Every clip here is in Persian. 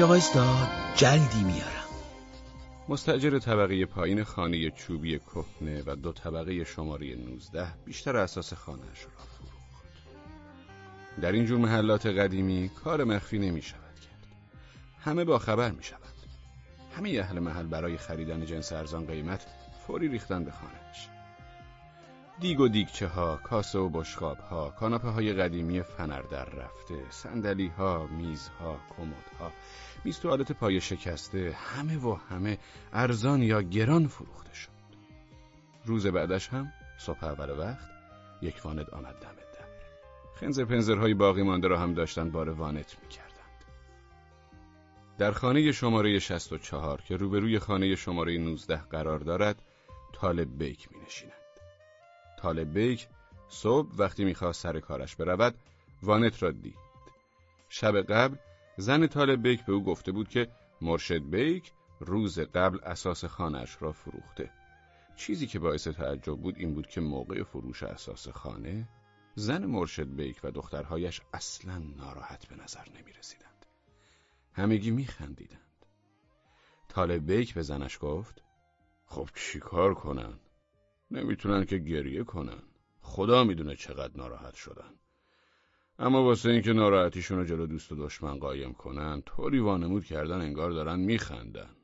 همینجا وایستا جلدی میارم مستجر طبقه پایین خانه چوبی کهنه و دو طبقه شماره 19 بیشتر اساس خانهاش را فروخت. در این جور محلات قدیمی کار مخفی نمی شود کرد. همه با خبر می شود. همه اهل محل برای خریدن جنس ارزان قیمت فوری ریختن به خانهش. دیگ و دیگچه ها، کاسه و بشقاب ها، کاناپه های قدیمی فنر در رفته، سندلی ها، میز ها، کمد ها، میز توالت پای شکسته، همه و همه ارزان یا گران فروخته شد. روز بعدش هم صبح اول وقت یک واند آمد دم در. خنز پنزرهای باقی مانده را هم داشتن بار وانت می‌کردند. در خانه شماره 64 که روبروی خانه شماره 19 قرار دارد، طالب بیک می نشیند. طالب بیک صبح وقتی می‌خواست سر کارش برود وانت را دید شب قبل زن طالب بیک به او گفته بود که مرشد بیک روز قبل اساس خانهش را فروخته چیزی که باعث تعجب بود این بود که موقع فروش اساس خانه زن مرشد بیک و دخترهایش اصلا ناراحت به نظر نمی رسیدند. همگی می خندیدند. طالب بیک به زنش گفت خب چیکار کنن؟ نمی‌تونن که گریه کنن. خدا می‌دونه چقدر ناراحت شدن. اما واسه اینکه ناراحتیشون رو جلو دوست و دشمن قایم کنن طوری وانمود کردن انگار دارن میخندن.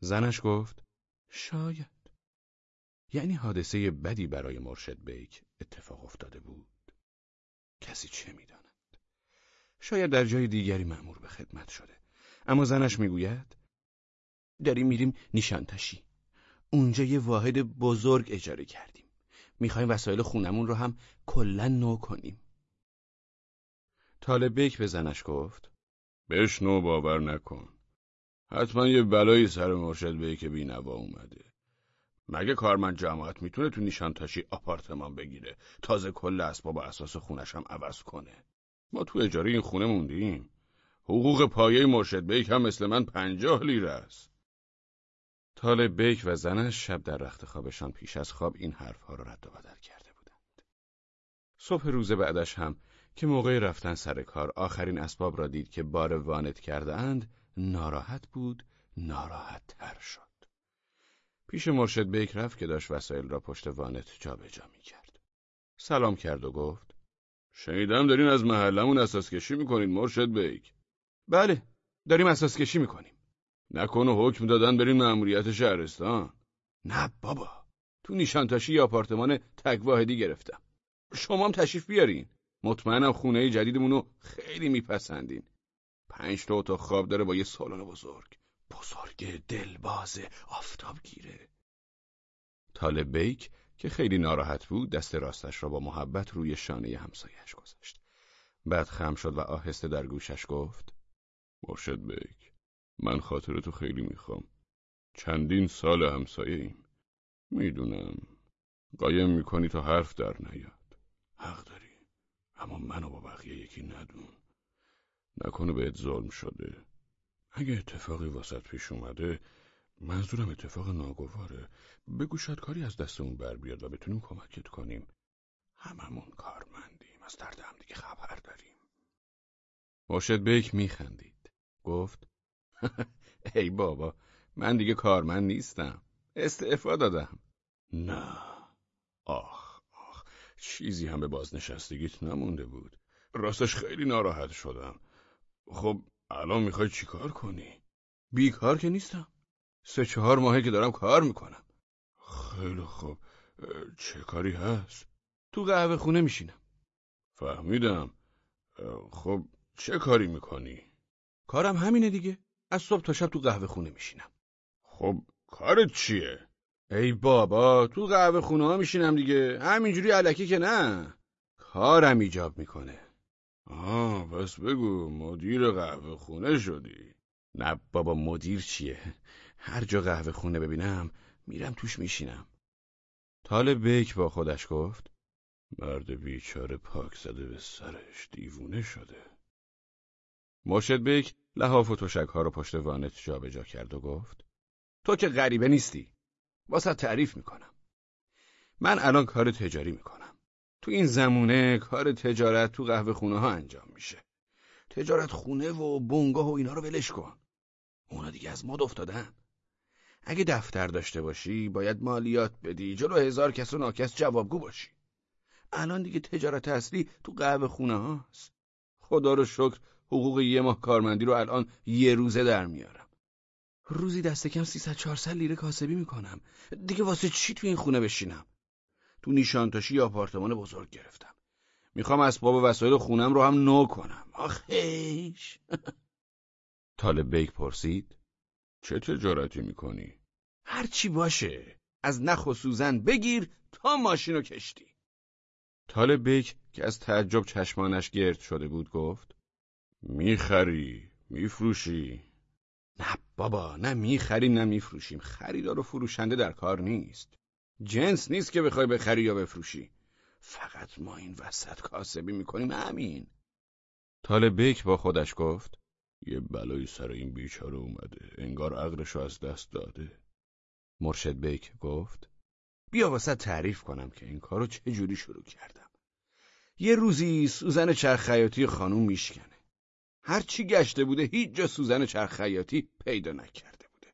زنش گفت شاید. یعنی حادثه بدی برای مرشد بیک اتفاق افتاده بود. کسی چه می‌داند؟ شاید در جای دیگری مأمور به خدمت شده. اما زنش می‌گوید داریم میریم نیشانتشی اونجا یه واحد بزرگ اجاره کردیم. می‌خوایم وسایل خونمون رو هم کلا نو کنیم. طالب بیک به زنش گفت بشنو باور نکن. حتما یه بلایی سر مرشد بیک بینوا اومده. مگه کارمند جماعت می‌تونه تو نیشانتاشی آپارتمان بگیره تازه کل اسباب و اساس خونش هم عوض کنه؟ ما تو اجاره این خونه موندیم. حقوق پایه مرشد بیک هم مثل من پنجاه لیره است. طالب بیک و زنش شب در رخت خوابشان پیش از خواب این حرفها را رد و بدل کرده بودند. صبح روز بعدش هم که موقع رفتن سر کار آخرین اسباب را دید که بار وانت کرده اند ناراحت بود ناراحت تر شد. پیش مرشد بیک رفت که داشت وسایل را پشت وانت جابجا می کرد. سلام کرد و گفت شنیدم دارین از محلمون اساس کشی می‌کنین مرشد بیک. بله داریم اساس کشی می‌کنیم. نکنه حکم دادن برین مأموریت شهرستان. نه بابا تو نیشانتاشی یه آپارتمان تک واحدی گرفتم. شما هم تشریف بیارین. مطمئنم خونه جدیدمونو خیلی میپسندین. پنج تا اتاق خواب داره با یه سالن بزرگ. بزرگ دلباز آفتاب گیره. طالب بیک که خیلی ناراحت بود دست راستش را با محبت روی شانه همسایش گذاشت. بعد خم شد و آهسته در گوشش گفت مرشد بیک. من خاطرتو خیلی می‌خوام. چندین سال همسایه ایم. می‌دونم. قایم می‌کنی تا حرف در نیاد. حق داری. اما منو با بقیه یکی ندون. نکنه بهت ظلم شده. اگه اتفاقی واسط پیش اومده منظورم اتفاق ناگواره. بگو شاید کاری از دستمون بر بیاد و بتونیم کمکت کنیم. هممون کارمندیم. از درد هم دیگه خبر داریم. مرشد بیک میخندید. گفت ای بابا من دیگه کارمند نیستم. استعفا دادم. نه. آخ آخ چیزی هم به بازنشستگیت نمونده بود. راستش خیلی ناراحت شدم. خب الان می‌خوای چیکار کنی؟ بیکار که نیستم. سه چهار ماهه که دارم کار می‌کنم. خیلی خوب. چه کاری هست؟ تو قهوه خونه میشینم. فهمیدم. خب چه کاری می‌کنی؟ کارم همینه دیگه. از صبح تا شب تو قهوه خونه میشینم. خب کارت چیه؟ ای بابا تو قهوه خونه ها میشینم دیگه. همینجوری علکی که نه. کارم ایجاب می‌کنه. آه پس بگو مدیر قهوه خونه شدی. نه بابا مدیر چیه؟ هر جا قهوه خونه ببینم میرم توش میشینم. طالب بیک با خودش گفت. مرد بیچاره پاک زده به سرش دیوونه شده. مرشد بیک لحاف و تشک ها رو پشت وانت جابجا کرد و گفت تو که غریبه نیستی. واسه تعریف می‌کنم. من الان کار تجاری می‌کنم. تو این زمونه کار تجارت تو قهوه خونه ها انجام میشه. تجارت خونه و بنگاه و اینا رو ولش کن. اونا دیگه از مد افتادن. اگه دفتر داشته باشی باید مالیات بدی. جلو هزار کس و ناکس جوابگو باشی. الان دیگه تجارت اصلی تو قهوه خونه هاست خدا رو شکر حقوق یه ماه کارمندی رو الان یه روزه در میارم. روزی دست کم 300 400 لیره کاسبی می‌کنم. دیگه واسه چی تو این خونه بشینم؟ تو نیشانتاشی آپارتمان بزرگ گرفتم. می‌خوام اسباب وسایل خونم رو هم نو کنم. آخیش. طالب بیک پرسید چه تجارتی می‌کنی؟ هرچی باشه از نخ و سوزن بگیر تا ماشین و کشتی. طالب بیک که از تعجب چشمانش گرد شده بود گفت می‌خری میفروشی. نه بابا نه می‌خریم نه میفروشیم. خریدار و فروشنده در کار نیست. جنس نیست که بخوای بخری یا بفروشی. فقط ما این وسط کاسبی می‌کنیم همین طالب بیک با خودش گفت. یه بلایی سر این بیچاره اومده. انگار عقلشو از دست داده. مرشد بیک گفت. بیا واسه تعریف کنم که این کارو چه جوری شروع کردم. یه روزی سوزن چرخ خیاطی خانوم میشکنه. هرچی گشته بوده هیچ جا سوزن چرخ خیاطی پیدا نکرده بوده.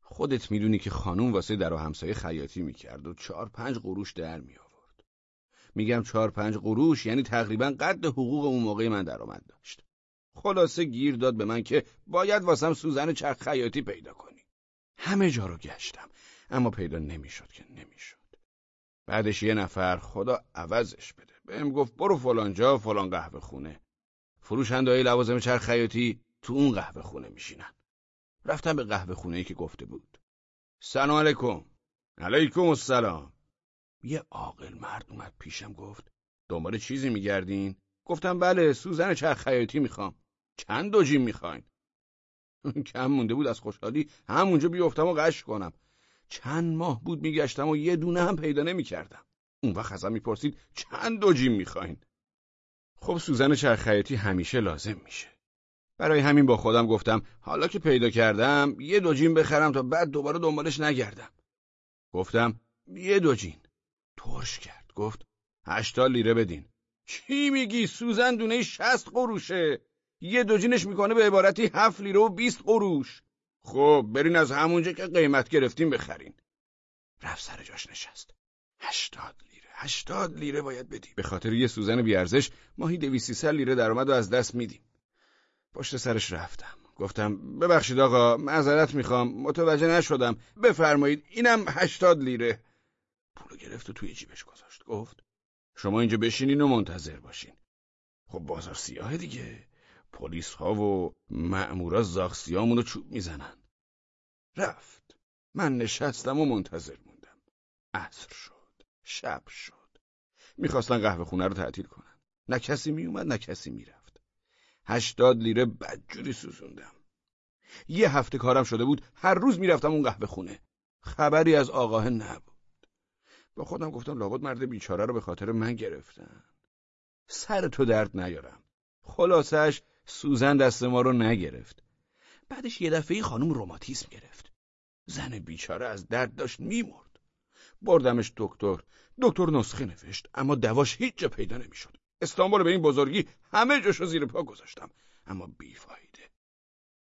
خودت می‌دونی که خانوم واسه در و همسایه خیاطی می‌کرد و چهار پنج قروش در می آورد میگم چهار پنج قروش یعنی تقریبا قد حقوق اون موقع من درآمد داشت. خلاصه گیر داد به من که باید واسم سوزن چرخ خیاطی پیدا کنی. همه جا رو گشتم اما پیدا نمی‌شد که نمی‌شد. بعدش یه نفر خدا عوضش بده. بهم گفت برو فلان جا فلان قهوه خونه. های لوازم چرخ خیاطی تو اون قهوه خونه میشینن. رفتم به قهوه خونه ای که گفته بود. سلام علیکم. علیکم السلام. یه عاقل مرد اومد پیشم گفت دنبال چیزی میگردین؟ گفتم بله سوزن چرخ خیاطی می‌خوام. چند دو جیم می‌خواین؟ کم مونده بود از خوشحالی همونجا بیفتم و قش کنم. چند ماه بود میگشتم و یه دونه هم پیدا نمی‌کردم. اون وقت ازم می‌پرسید چند دو جیم می‌خواین؟ خب سوزن چرخیاتی همیشه لازم میشه. برای همین با خودم گفتم حالا که پیدا کردم یه دو جین بخرم تا بعد دوباره دنبالش نگردم. گفتم یه دو جین. ترش کرد. گفت هشتا لیره بدین. چی میگی؟ سوزن دونه شست قروشه. یه دو جینش می‌کنه به عبارتی هفت لیره و بیست قروش. خب برین از همونجا که قیمت گرفتیم بخرین. رفت سر جاش نشست. هشتاد لیره هشتاد لیره باید بدی به خاطر یه سوزن بیارزش ماهی دویستی لیره درآمد و از دست میدیم. پشت سرش رفتم. گفتم ببخشید آقا معذرت می‌خوام. متوجه نشدم. بفرمایید اینم هشتاد لیره. پولو گرفت و توی جیبش گذاشت. گفت شما اینجا بشینین و منتظر باشین. خب بازار سیاه دیگه. پلیس ها و مأمورا زاخسیامونو چوب می‌زنن. رفت. من نشستم و منتظر موندم. عصر شد. شب شد. می‌خواستن قهوه خونه رو تعطیل کنن. نه کسی میومد نه کسی می‌رفت. هشتاد لیره بدجوری سوزوندم. یه هفته کارم شده بود هر روز می‌رفتم اون قهوه خونه. خبری از آقاه نبود. با خودم گفتم لابد مرد بیچاره رو به خاطر من گرفتن. سر تو درد نیارم. خلاصش سوزن دست ما رو نگرفت. بعدش یه دفعه خانم روماتیسم گرفت. زن بیچاره از درد داشت میمرد. بردمش دکتر. دکتر نسخه نوشت اما دواش هیچ جا پیدا نمی‌شد. استانبول به این بزرگی همه جاشو زیر پا گذاشتم اما بیفایده.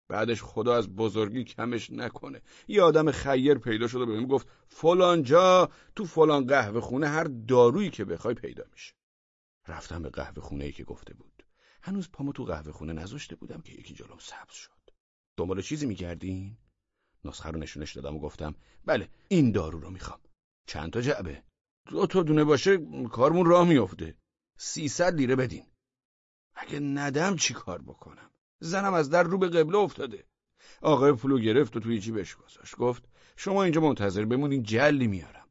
بعدش خدا از بزرگی کمش نکنه. یه آدم خیر پیدا شده بهم گفت فلان جا تو فلان قهوه خونه هر دارویی که بخوای پیدا میشه. رفتم به قهوه خونه ای که گفته بود. هنوز پامو تو قهوه خونه نذاشته بودم که یکی جلوم سبز شد. دنبال چیزی میگردین؟ نسخه رو نشونش دادم و گفتم بله این دارو رو می‌خوام. چند تا جعبه؟ دو تا دونه باشه کارمون راه میافته. سیصد لیره بدین. اگه ندم چی کار بکنم؟ زنم از در رو به قبله افتاده. آقای پولو گرفت و توی جیبش گذاشت؟ گفت شما اینجا منتظر بمونین جلی میارم.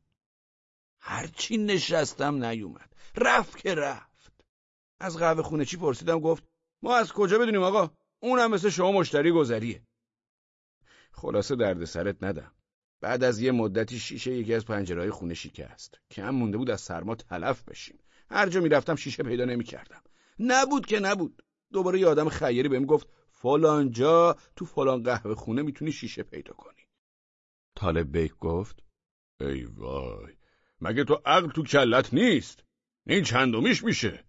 هرچی نشستم نیومد. رفت که رفت. از قهوه خونه چی پرسیدم؟ گفت ما از کجا بدونیم آقا؟ اونم مثل شما مشتری گذریه. خلاصه درد سرت ندم. بعد از یه مدتی شیشه یکی از پنجرهای خونه شکست. کم مونده بود از سرما تلف بشیم. هر جا می‌رفتم شیشه پیدا نمی‌کردم. نبود که نبود. دوباره یه آدم خیری بهم گفت فلان جا تو فلان قهوه خونه می‌تونی شیشه پیدا کنی. طالب بیک گفت ای وای مگه تو عقل تو کلت نیست؟ این چندمیش میشه؟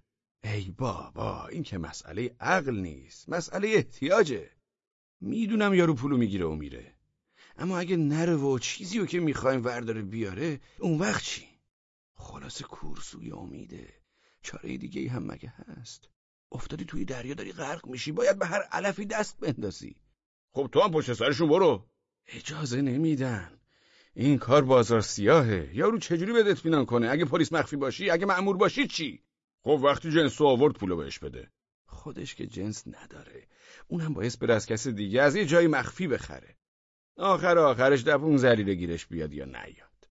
ای بابا این که مسئله عقل نیست مسئله احتیاجه. می‌دونم یارو پولو می‌گیره و میره. اما اگه نره و چیزی رو که می‌خوایم ورداره بیاره اون وقت چی؟ خلاص کورسوی امیده. چاره دیگه ای هم مگه هست؟ افتادی توی دریا داری غرق میشی. باید به هر علفی دست بندازی. خب تو هم پشت سرشون برو. اجازه نمیدن. این کار بازار سیاهه. یارو چجوری بهت اطمینان کنه؟ اگه پلیس مخفی باشی اگه مأمور باشی چی؟ خب وقتی جنس آورد پولو بهش بده. خودش که جنس نداره. اونم باعث بره از کس دیگه از یه جای مخفی بخره. آخر آخرش دپونزه لیره گیرش بیاد یا نیاد.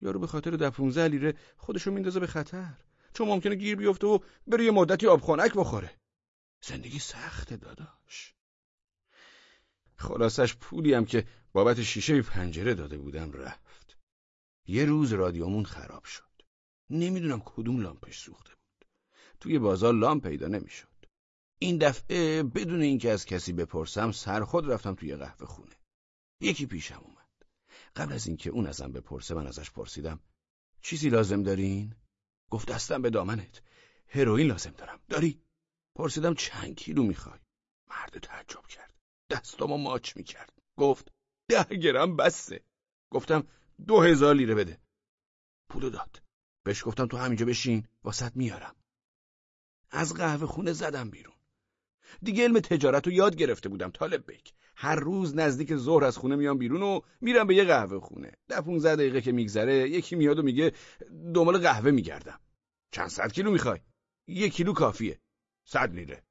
یارو به خاطر دپونزه لیره خودشو میندازه به خطر. چون ممکنه گیر بیفته و بره یه مدتی آب بخوره. زندگی سخته داداش. خلاصش پولی هم که بابت شیشه پنجره داده بودم رفت. یه روز رادیومون خراب شد. نمی‌دونم کدوم لامپش سوخته بود. توی بازار لامپ پیدا نمی‌شد. این دفعه بدون اینکه از کسی بپرسم سر خود رفتم توی قهوه خونه. یکی پیشم اومد. قبل از اینکه اون ازم بپرسه من ازش پرسیدم چیزی لازم دارین؟ گفت دستم به دامنت. هروئین لازم دارم. داری؟ پرسیدم چند کیلو می‌خوای؟ مرد تعجب کرد. دستامو ماچ می‌کرد. گفت ده گرم بسه. گفتم دو هزار لیره بده. پولو داد. بهش گفتم تو همینجا بشین واسط میارم. از قهوه خونه زدم بیرون. دیگه علم تجارت رو یاد گرفته بودم طالب بک. هر روز نزدیک ظهر از خونه میام بیرون و میرم به یه قهوه خونه. ده 15 دقیقه که میگذره یکی میاد و میگه دنبال قهوه میگردم. چند صد کیلو می‌خوای؟ یک کیلو کافیه. صد لیره.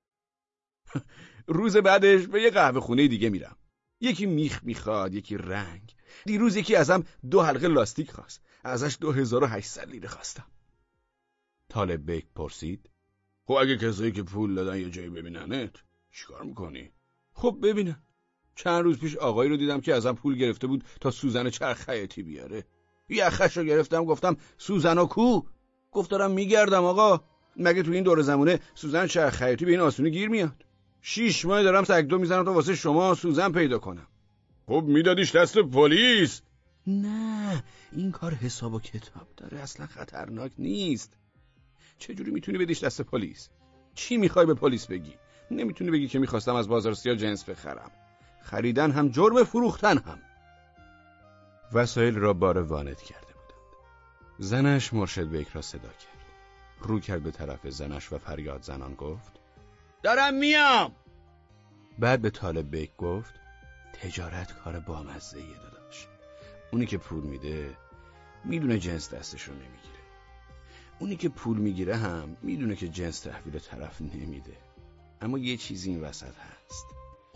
روز بعدش به یه قهوه خونه دیگه میرم. یکی میخ می‌خواد یکی رنگ. دیروز یکی ازم دو حلقه لاستیک خواست. ازش دو هزار و هشتصد لیره خواستم. طالب بیک پرسید خب اگه کسایی که پول دادن یه جایی ببیننت چیکار می‌کنی؟ خب ببینن چند روز پیش آقایی رو دیدم که ازم پول گرفته بود تا سوزن چرخ خیاطی بیاره یخش رو گرفتم گفتم سوزن کو؟ گفت دارم میگردم آقا. مگه تو این دور زمونه سوزن چرخ خیاطی به این آسونی گیر میاد؟ شیش ماه دارم سگدو می‌زنم تا واسه شما سوزن پیدا کنم. خب میدادیش دست پلیس. نه این کار حساب و کتاب داره اصلا خطرناک نیست. چجوری می‌تونی بدیش دست پلیس؟ چی می‌خوای به پلیس بگی؟ نمی‌تونی بگی که می‌خواستم از بازار سیاه جنس بخرم. خریدن هم جرم فروختن هم. وسایل را بار وانت کرده بودند. زنش مرشد بیک را صدا کرد. رو کرد به طرف زنش و فریاد زنان گفت دارم میام. بعد به طالب بیک گفت تجارت کار بامزه یه داداش. اونی که پول میده می‌دونه جنس دستش رو نمی‌گیره. اونی که پول می‌گیره هم می‌دونه که جنس تحویل طرف نمیده. اما یه چیزی این وسط هست.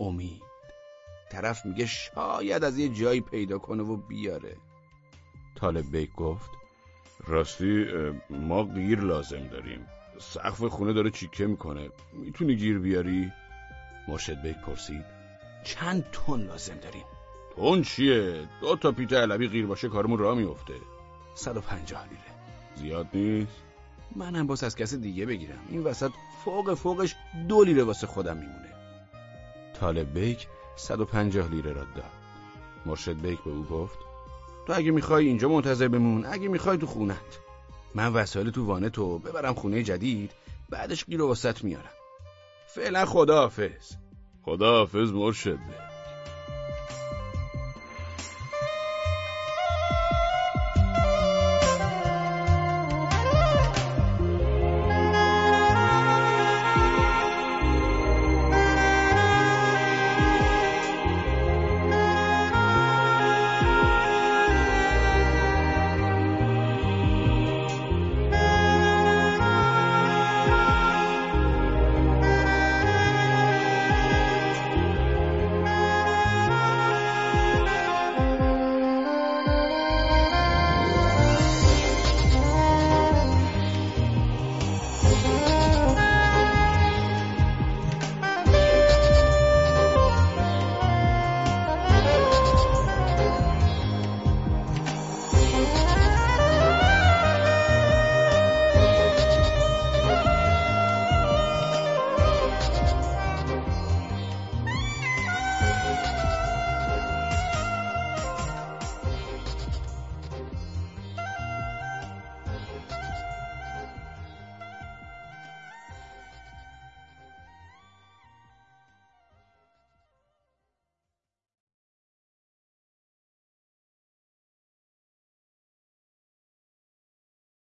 امید. طرف میگه شاید از یه جایی پیدا کنه و بیاره. طالب بیک گفت راستی ما گیر لازم داریم. سقف خونه داره چیکه می‌کنه. می‌تونی گیر بیاری؟ مرشد بیک پرسید چند تن لازم داریم؟ تن چیه؟ دو تا پیت علبی غیر باشه کارمون راه میفته 150 لیره. زیاد نیست؟ منم باز از کسی دیگه بگیرم. این وسط فوق فوقش دو لیره واسه خودم میمونه. طالب بیک 150 لیره را داد. مرشد بیک به او گفت تو اگه می‌خوای اینجا منتظر بمون اگه می‌خوای تو خونت. من وسایل تو وانه تو ببرم خونه جدید بعدش گیر و وسط میارم. فعلا خداحافظ. خداحافظ مرشد.